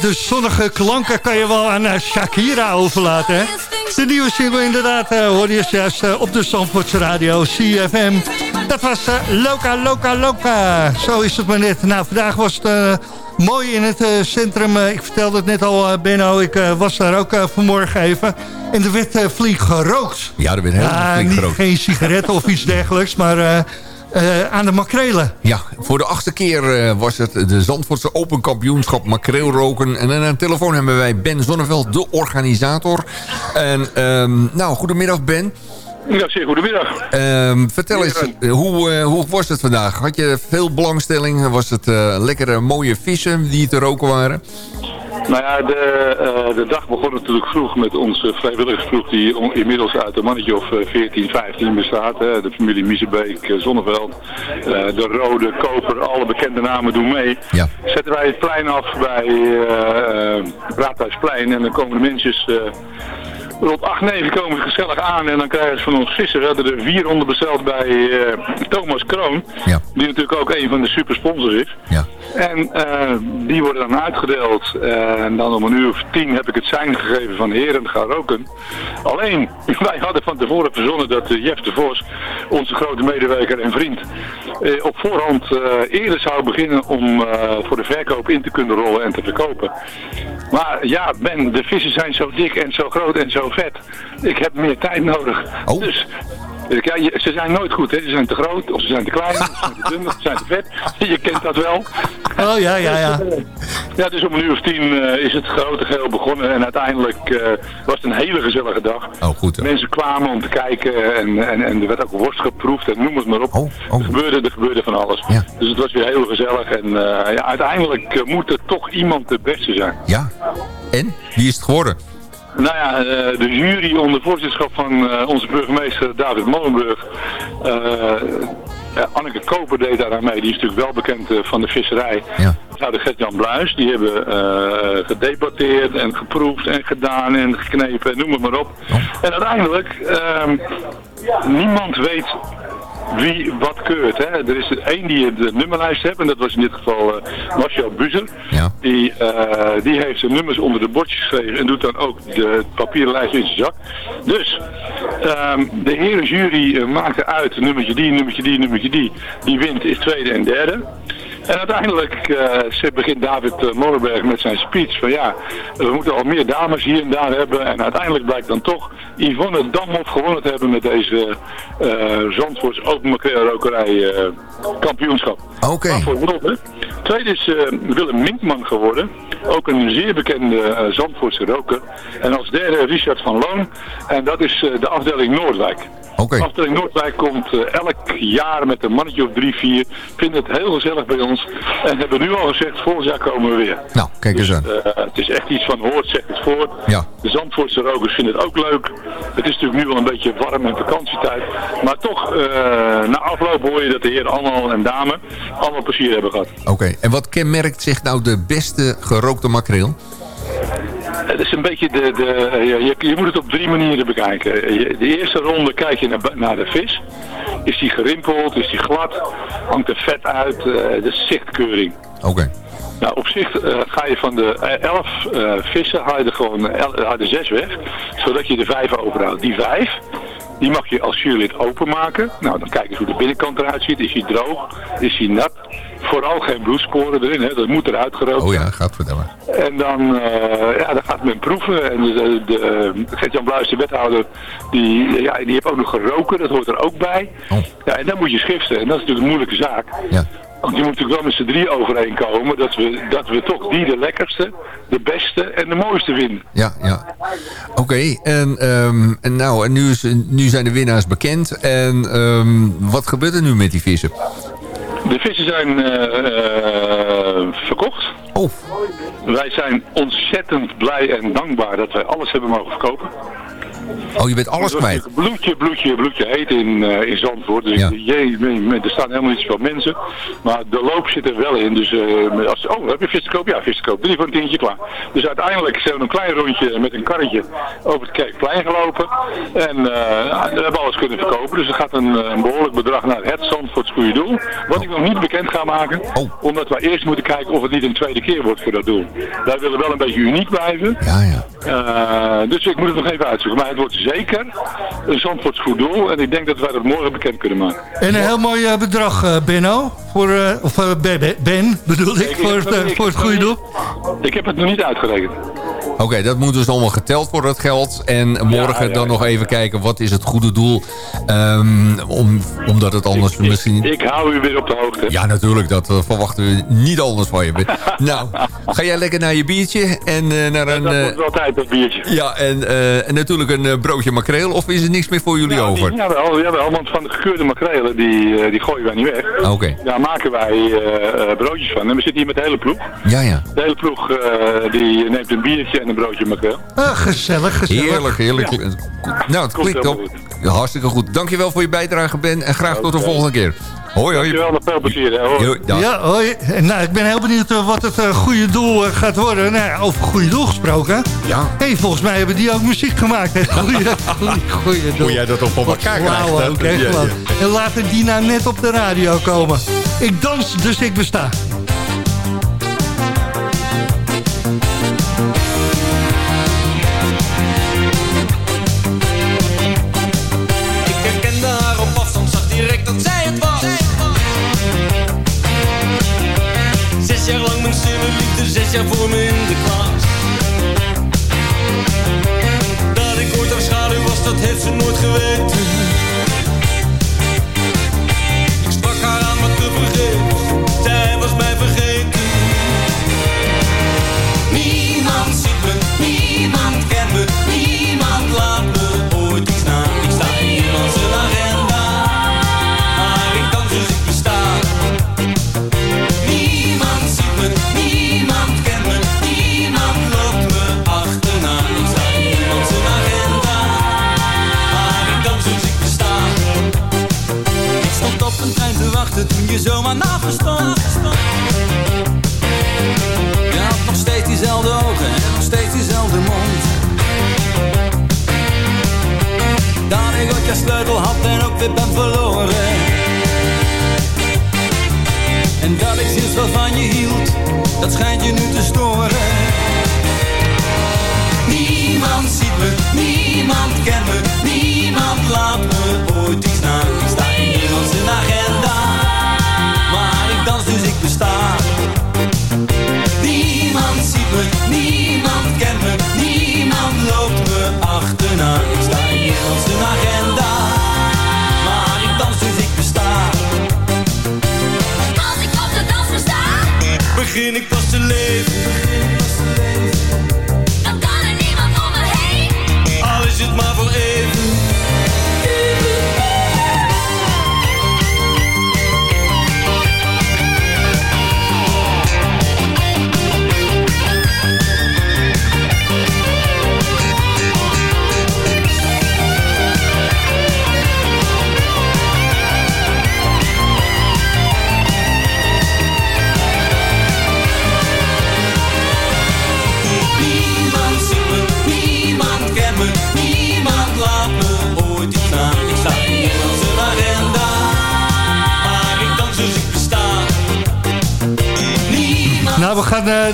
Speaker 7: de zonnige klanken kan je wel aan eh, Shakira overlaten, hè? De nieuwe single inderdaad, eh hoorde je juist eh, op de Zandvoortse radio, CFM. Dat was Loca, Loca, Loca. Zo is het maar net. Nou, vandaag was het mooi in het centrum. Ik vertelde het net al, Benno, ik was daar ook vanmorgen even. En er werd flink gerookt.
Speaker 8: Ja, er werd heel
Speaker 7: Ja,
Speaker 8: flink
Speaker 7: niet,
Speaker 8: gerookt.
Speaker 7: geen sigaretten of iets dergelijks, maar eh, aan de makrelen.
Speaker 8: Ja, voor de achtste keer eh, was het de Zandvoortse Open Kampioenschap makreelroken. En aan de telefoon hebben wij Ben Zonneveld, de organisator. En ehm, nou, goedemiddag Ben.
Speaker 15: Ja, zeer goedemiddag.
Speaker 8: Ehm, vertel eens, eh, hoe, hoe was het vandaag? Had je veel belangstelling? Was het eh, lekkere mooie vissen die te roken waren?
Speaker 15: Nou ja, de, eh, de dag begon natuurlijk vroeg met onze vrijwilligersgroep die inmiddels uit een mannetje of eh, 14, 15 bestaat. Hè. De familie Miezebeek, eh, Zonneveld, eh, de Rode, Koper, alle bekende namen doen mee.
Speaker 8: Ja.
Speaker 15: Zetten wij het plein af bij eh eh, Raadhuisplein en dan komen de mensen... Rond 8, 9 komen ze gezellig aan en dan krijgen ze van ons vissen. We hadden er 400 besteld bij eh, Thomas Kroon. Die natuurlijk ook een van de supersponsors is.
Speaker 8: Ja.
Speaker 15: En eh, die worden dan uitgedeeld. Eh, en dan om een uur of tien heb ik het zijn gegeven van heren, ga roken. Alleen, <laughs> wij hadden van tevoren verzonnen dat Jeff de Vos, onze grote medewerker en vriend, op voorhand eerder zou beginnen om voor de verkoop in te kunnen rollen en te verkopen. Maar ja, Ben, de vissen zijn zo dik en zo groot en zo vet. Ik heb meer tijd nodig. Dus eh, ja, ze zijn nooit goed, hè. Ze zijn te groot, of ze zijn te klein, of ze zijn te dun, of ze zijn te vet. <laughs> Je kent dat wel.
Speaker 7: Oh ja, ja, ja.
Speaker 15: Ja, dus om een uur of tien eh, is het grote geheel begonnen. En uiteindelijk eh, was het een hele gezellige dag.
Speaker 8: Oh, goed. hè.
Speaker 15: Mensen kwamen om te kijken en, en, en er werd ook worst geproefd en noem het maar op. er, gebeurde, er gebeurde van alles. Dus het was weer heel gezellig. En ja, uiteindelijk moet er toch iemand de beste zijn.
Speaker 8: Ja. En? Wie is het geworden?
Speaker 15: Nou ja, eh, de jury onder voorzitterschap van eh, onze burgemeester David Molenburg. eh, Anneke Koper deed daar aan mee. Die is natuurlijk wel bekend van de visserij.
Speaker 8: Ja.
Speaker 15: Nou, de Gert-Jan Bluis, die hebben gedebatteerd en geproefd en gedaan en geknepen, noem het maar op. En uiteindelijk, ehm, niemand weet wie wat keurt. Hè. Er is er één die de nummerlijst heeft, en dat was in dit geval eh Marcel Buzer. Die, eh, die heeft zijn nummers onder de bordjes geschreven en doet dan ook de papieren lijst in zijn zak. Dus ehm, de heren jury uh, maakte uit nummertje die, nummertje die, nummertje die. Die wint is tweede en derde. En uiteindelijk uh, begint David uh, Molenberg met zijn speech van ja, we moeten al meer dames hier en daar hebben. En uiteindelijk blijkt dan toch Yvonne Damhoff gewonnen te hebben met deze uh, Zandvoorts openmakerij rokerij kampioenschap.
Speaker 8: Oké.
Speaker 15: Okay. Tweede is Willem Minkman geworden. Ook een zeer bekende Zandvoortse roker. En als derde Richard van Loon. En dat is de afdeling Noordwijk.
Speaker 8: Okay.
Speaker 15: Afdeling Noordwijk komt uh, elk jaar met een mannetje of drie, vier. Vinden het heel gezellig bij ons. En hebben nu al gezegd, volgend jaar komen we weer.
Speaker 8: Nou, kijk eens aan.
Speaker 15: Dus, uh, het is echt iets van hoort, zegt het voort.
Speaker 8: Ja.
Speaker 15: De Zandvoortse rokers vinden het ook leuk. Het is natuurlijk nu wel een beetje warm en vakantietijd. Maar toch, uh, na afloop hoor je dat de heren allemaal en dame allemaal plezier hebben gehad.
Speaker 8: Oké, okay. en wat kenmerkt zich nou de beste gerookte makreel?
Speaker 15: Het is een beetje de, de je, je, moet het op drie manieren bekijken. De eerste ronde kijk je naar, naar de vis. Is die gerimpeld, is die glad, hangt er vet uit, uh, de zichtkeuring.
Speaker 8: Oké. Okay.
Speaker 15: Nou, op zich uh, ga je van de elf uh, vissen, haal je er gewoon zes weg, zodat je de vijf overhoudt. Die vijf, die mag je als jurylid openmaken. Nou, dan kijk je hoe de binnenkant eruit ziet. Is hij droog? Is hij nat? Vooral geen bloedsporen erin, hè? dat moet eruit gerookt
Speaker 8: Oh ja, gaat vertellen.
Speaker 15: En dan, uh, ja, dan gaat men proeven. En de, de, de Gert-Jan Bluis, de wethouder, die, ja, die heeft ook nog geroken, dat hoort er ook bij.
Speaker 8: Oh.
Speaker 15: Ja, en dan moet je schiften. En dat is natuurlijk een moeilijke zaak.
Speaker 8: Ja.
Speaker 15: Want je moet natuurlijk wel met z'n drie overeenkomen dat we, dat we toch die de lekkerste, de beste en de mooiste vinden.
Speaker 8: Ja, ja. Oké, okay, en, um, en, nou, en nu, is, nu zijn de winnaars bekend. En um, wat gebeurt er nu met die vissen?
Speaker 15: De vissen zijn uh, uh, verkocht.
Speaker 8: Oh.
Speaker 15: Wij zijn ontzettend blij en dankbaar dat wij alles hebben mogen verkopen.
Speaker 8: Oh, je bent alles kwijt?
Speaker 15: Bloedje, bloedje, bloedje heet in, uh, in Zandvoort. Dus
Speaker 8: ja.
Speaker 15: je, er staan helemaal niet zoveel mensen. Maar de loop zit er wel in. Dus uh, als, oh, heb je vis te koop? Ja, vis te koop. Drie voor een tientje klaar. Dus uiteindelijk zijn we een klein rondje met een karretje over het Kerkplein gelopen. En uh, we hebben alles kunnen verkopen. Dus er gaat een, een behoorlijk bedrag naar het Zandvoorts goede doel. Wat ik nog niet bekend ga maken.
Speaker 8: Oh.
Speaker 15: Omdat we eerst moeten kijken of het niet een tweede keer wordt voor dat doel. Wij willen wel een beetje uniek blijven.
Speaker 8: Ja, ja.
Speaker 15: dus ik moet het nog even uitzoeken. Maar wordt zeker een Zandvoorts goed doel. En ik denk dat wij dat morgen bekend kunnen maken.
Speaker 7: En een heel mooi uh, bedrag, uh, Benno. Voor, uh, of Ben, bedoel ik, ik voor, het, ik, voor het goede doel.
Speaker 15: Ik heb het nog niet uitgerekend.
Speaker 8: Oké, okay, dat moet dus allemaal geteld worden, dat geld. En morgen ja, ja, dan ja. nog even kijken, wat is het goede doel? Um, om, omdat het anders
Speaker 15: ik,
Speaker 8: misschien...
Speaker 15: Ik, ik, hou u weer op de hoogte.
Speaker 8: Ja, natuurlijk. Dat uh, verwachten we niet anders van je. <laughs> nou, ga jij lekker naar je biertje en uh, naar een...
Speaker 15: Dat wordt wel tijd, dat biertje.
Speaker 8: Ja, en, uh, en natuurlijk een broodje makreel. Of is er niks meer voor jullie
Speaker 15: ja,
Speaker 8: over?
Speaker 15: Ja, wel. Jawel, want van de gekeurde makrelen, die, die gooien wij niet weg.
Speaker 8: Oké. Okay.
Speaker 15: Daar maken wij broodjes van. En we zitten hier met de hele ploeg.
Speaker 8: Ja, ja.
Speaker 15: De hele ploeg die neemt een biertje en een broodje makreel.
Speaker 7: Ah, gezellig, gezellig.
Speaker 8: Heerlijk, heerlijk. Ja. Nou, het klinkt op. Ja, hartstikke goed. Dankjewel voor je bijdrage, Ben. En graag okay. tot de volgende keer. Hoi, hoi.
Speaker 15: Dankjewel, nog veel plezier. Hè, hoi.
Speaker 7: Ja, hoi. Nou, ik ben heel benieuwd uh, wat het uh, goede doel uh, gaat worden. Nou, over goede doel gesproken.
Speaker 8: Ja.
Speaker 7: hey, volgens mij hebben die ook muziek gemaakt. Hè? Goeie, <laughs> goeie, goeie doel.
Speaker 8: Hoe jij dat op elkaar krijgt.
Speaker 7: Ook, ja, ja. En laten die nou net op de radio komen. Ik dans, dus ik besta.
Speaker 16: Zes jaar voor me in de klas. Dat ik ooit haar schaduw was, dat heeft ze nooit geweten.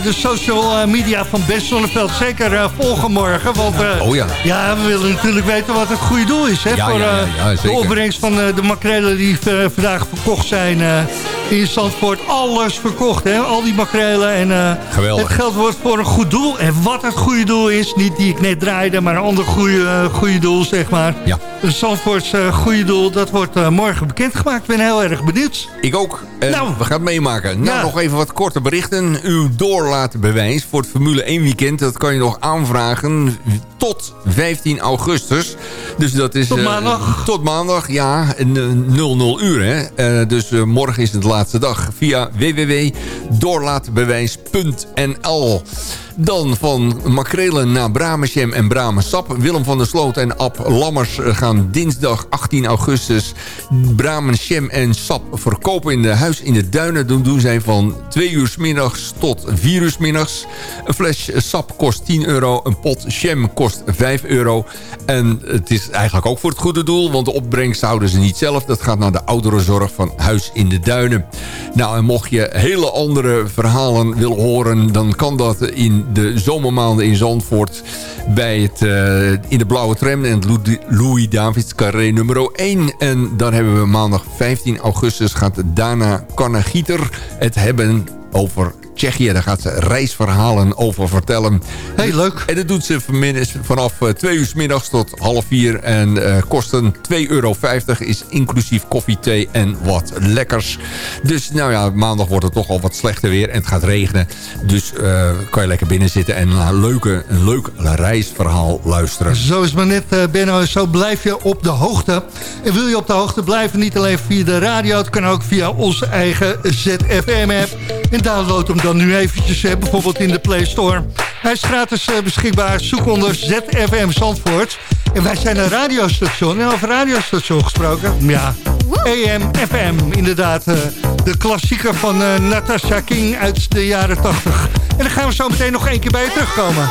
Speaker 12: De
Speaker 7: social eh, media van Best Zonneveld zeker eh, volgen morgen. Want eh,
Speaker 8: Oh ja.
Speaker 7: ja, we willen natuurlijk weten wat het goede doel is. Hè,
Speaker 8: Ja,
Speaker 7: voor
Speaker 8: ja, ja,
Speaker 7: eh,
Speaker 8: ja,
Speaker 7: de opbrengst van eh, de makrelen die eh, vandaag verkocht zijn eh, in Zandvoort. Alles verkocht, hè? al die makrelen. En, eh,
Speaker 8: Geweldig.
Speaker 7: Het geld wordt voor een goed doel. En wat het goede doel is, niet die ik net draaide... maar een ander goede, eh, goede doel, zeg maar.
Speaker 8: Ja.
Speaker 7: Zandvoorts eh, goede doel, dat wordt morgen bekendgemaakt. Ik ben heel erg benieuwd.
Speaker 8: Ik ook.
Speaker 7: Nou.
Speaker 8: we gaan het meemaken. Nou,
Speaker 7: Ja.
Speaker 8: nog even wat korte berichten. Uw doorlaatbewijs voor het Formule 1 weekend... dat kan je nog aanvragen tot 15 augustus. Dus dat is...
Speaker 7: Tot
Speaker 8: eh,
Speaker 7: maandag?
Speaker 8: tot maandag, ja. en, eh, 00 uur, hè. Eh, dus morgen is het de laatste dag. Via www.doorlaatbewijs.nl dan van makrelen naar Bramesjem en Bramensap. Willem van der Sloot en Ab Lammers gaan dinsdag 18 augustus... Bramensjem en Sap verkopen in de huis in de Duinen. Dan doen zij van 2 uur 's middags tot 4 uur 's middags. Een fles sap kost 10 euro. Een pot jam kost 5 euro. En het is eigenlijk ook voor het goede doel... want de opbrengst houden ze niet zelf. Dat gaat naar de ouderenzorg van Huis in de Duinen. Nou, en mocht je hele andere verhalen willen horen... dan kan dat in de zomermaanden in Zandvoort... bij het, eh, in de Blauwe Tram en het Lou- Louis Davids Carré nummer 1. En dan hebben we maandag 15 augustus... gaat Dana Kannegieter het hebben over Tsjechië. Daar gaat ze reisverhalen over vertellen.
Speaker 7: Heel leuk.
Speaker 8: En dat doet ze vanaf 2 uur 's middags tot half 4. En eh, kosten 2,50 euro. Is inclusief koffie, thee en wat lekkers. Dus nou ja, maandag wordt het toch al wat slechter weer. En het gaat regenen. Dus eh, kan je lekker binnen zitten en een, leuke, een leuk reisverhaal luisteren.
Speaker 7: Zo is maar net, eh, Benno. Zo blijf je op de hoogte. En wil je op de hoogte blijven, niet alleen via de radio... het kan ook via onze eigen ZFM-app. En download hem dan nu eventjes, bijvoorbeeld in de Play Store. Hij is gratis eh, beschikbaar. Zoek onder ZFM Zandvoort. En wij zijn een radiostation. En over radiostation gesproken, ja, AM, FM. Inderdaad, eh, de klassieker van eh, Natasha King uit de jaren 80. En dan gaan we zo meteen nog één keer bij je terugkomen.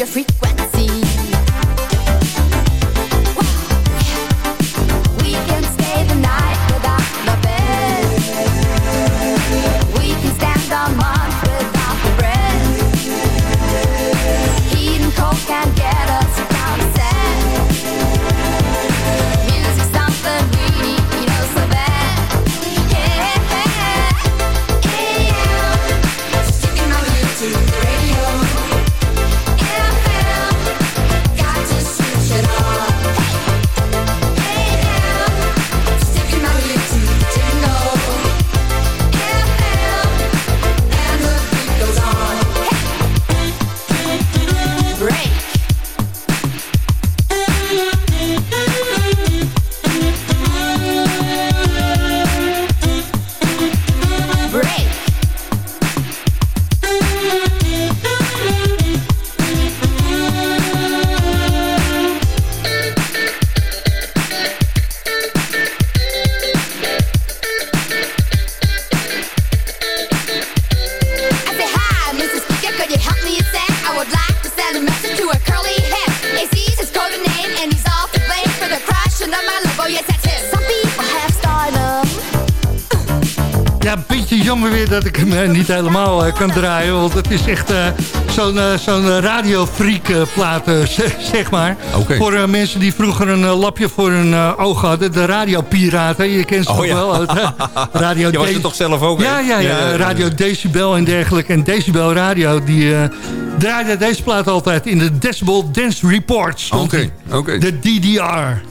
Speaker 12: Your frequency.
Speaker 7: Kan draaien. Want het is echt eh, zo'n eh, zo'n radiofreak eh, plaat, <laughs> zeg- maar. Voor mensen die vroeger een lapje voor hun ogen hadden. De radiopiraten, je kent ze
Speaker 8: Oh,
Speaker 7: toch
Speaker 8: ja.
Speaker 7: wel. <laughs> radio
Speaker 8: Je was er toch zelf ook, hè?
Speaker 7: Ja, ja, ja. Radio Decibel en dergelijke. En Decibel Radio, die draaide deze plaat altijd in de Decibel Dance Report. stond
Speaker 8: Oké, oké.
Speaker 7: De DDR.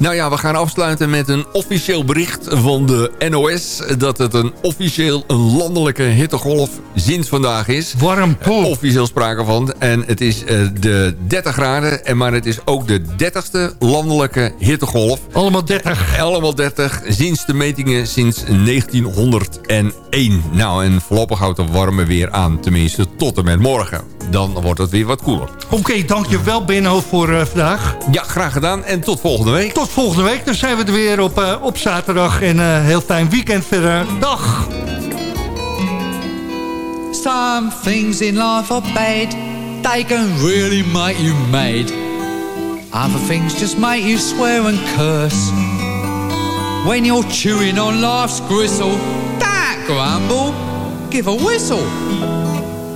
Speaker 8: Nou ja, we gaan afsluiten met een officieel bericht van de NOS... dat het een officieel een landelijke hittegolf sinds vandaag is.
Speaker 7: Warm poel.
Speaker 8: Officieel sprake van. En het is eh, de 30 graden, en maar het is ook de 30ste landelijke hittegolf.
Speaker 7: Allemaal 30.
Speaker 8: Allemaal 30, sinds de metingen sinds 1901. Nou, en voorlopig houdt het warme weer aan, tenminste tot en met morgen. Dan wordt het weer wat koeler.
Speaker 7: Oké, dankjewel Benno voor eh, vandaag.
Speaker 8: Ja, graag gedaan en tot volgende week.
Speaker 7: Tot volgende week. Dan zijn we er weer op, eh, op zaterdag. En eh, heel fijn weekend verder. Dag.
Speaker 17: Some things in life are bad. They can really make you mad. Other things just make you swear and curse. When you're chewing on life's gristle, don't grumble, give a whistle.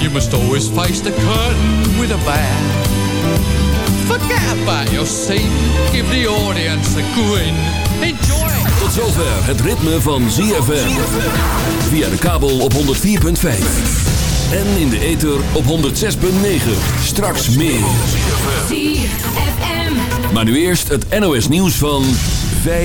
Speaker 17: You must always face the curtain with a bow. Forget about your scene, give the audience a grin. Enjoy.
Speaker 5: Tot zover het ritme van ZFM. Via de kabel op 104.5. En in de ether op 106.9. Straks meer. Maar nu eerst het NOS nieuws van 5